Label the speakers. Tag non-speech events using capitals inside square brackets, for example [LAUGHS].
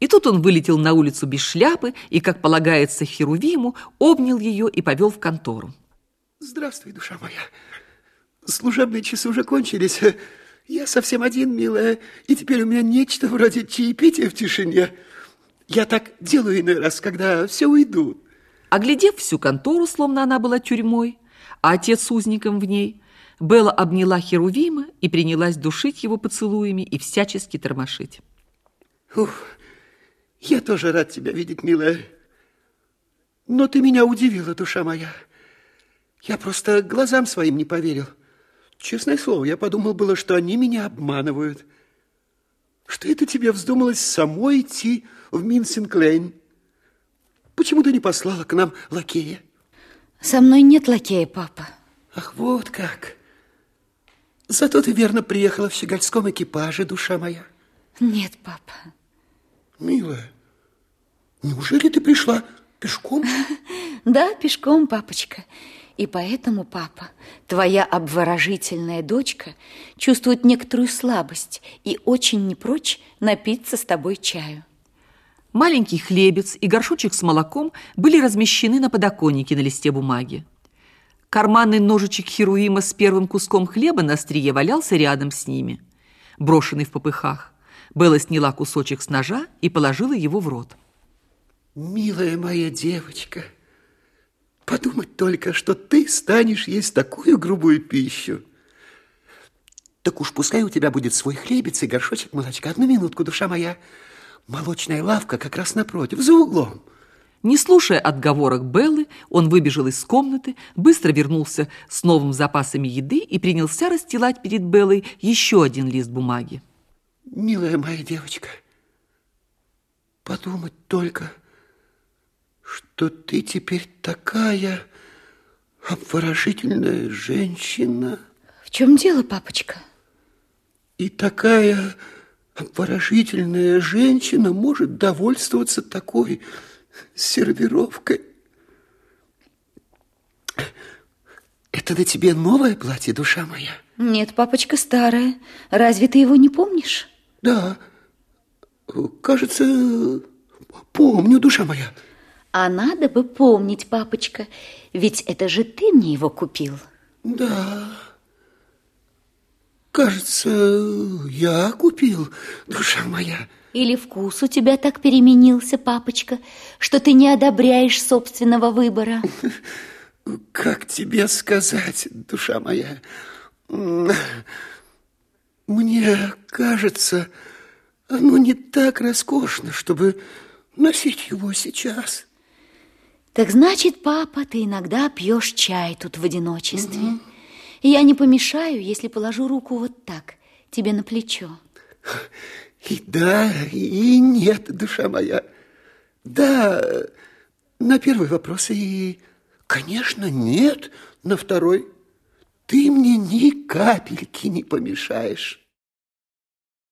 Speaker 1: И тут он вылетел на улицу без шляпы и, как полагается Херувиму, обнял ее и повел в контору.
Speaker 2: Здравствуй, душа моя. Служебные часы уже кончились. Я совсем один, милая, и теперь у меня нечто вроде чаепития в тишине. Я так делаю иной раз, когда все уйдут.
Speaker 1: Оглядев всю контору, словно она была тюрьмой, а отец с узником в ней, Белла обняла Херувима и принялась душить его поцелуями и всячески тормошить.
Speaker 2: Ух, я тоже рад тебя видеть, милая. Но ты меня удивила, душа моя. Я просто глазам своим не поверил. Честное слово, я подумал было, что они меня обманывают. Что это тебе вздумалось самой идти в Минсинклейн? Почему ты не послала к нам лакея?
Speaker 3: Со мной нет лакея, папа.
Speaker 2: Ах, вот как. Зато ты верно приехала в щегольском экипаже, душа моя.
Speaker 3: Нет, папа.
Speaker 2: Милая, неужели ты пришла пешком? [LAUGHS]
Speaker 3: Да, пешком, папочка. И поэтому, папа, твоя обворожительная дочка чувствует некоторую слабость и очень не прочь напиться с тобой чаю.
Speaker 1: Маленький хлебец и горшочек с молоком были размещены на подоконнике на листе бумаги. Карманный ножичек Херуима с первым куском хлеба на острие валялся рядом с ними, брошенный в попыхах. Белла сняла кусочек с ножа и положила его в рот.
Speaker 2: Милая моя девочка, подумать только, что ты станешь есть такую грубую пищу. Так уж пускай у тебя будет свой хлебец и горшочек молочка. Одну минутку, душа моя. Молочная лавка как раз напротив, за углом.
Speaker 1: Не слушая отговорок Беллы, он выбежал из комнаты, быстро вернулся с новым запасами еды и принялся расстилать перед Беллой еще один лист бумаги.
Speaker 2: Милая моя девочка, подумать только, что ты теперь такая обворожительная женщина.
Speaker 3: В чем дело, папочка?
Speaker 2: И такая обворожительная женщина может довольствоваться такой сервировкой. Это на тебе новое платье, душа моя?
Speaker 3: Нет, папочка, старое. Разве ты его не помнишь?
Speaker 2: Да, кажется, помню, душа моя.
Speaker 3: А надо бы помнить, папочка, ведь это же ты мне его купил.
Speaker 2: Да, кажется, я купил, душа моя.
Speaker 3: Или вкус у тебя так переменился, папочка, что ты не одобряешь собственного выбора? [LAUGHS]
Speaker 2: Как тебе сказать, душа моя? Мне кажется, оно не так роскошно, чтобы носить его сейчас.
Speaker 3: Так значит, папа, ты иногда пьешь чай тут в одиночестве. Угу. И я не помешаю, если положу руку вот так, тебе на плечо.
Speaker 2: И да, и нет, душа моя. Да, на первый вопрос и, конечно, нет, на второй – ты мне ни капельки не помешаешь.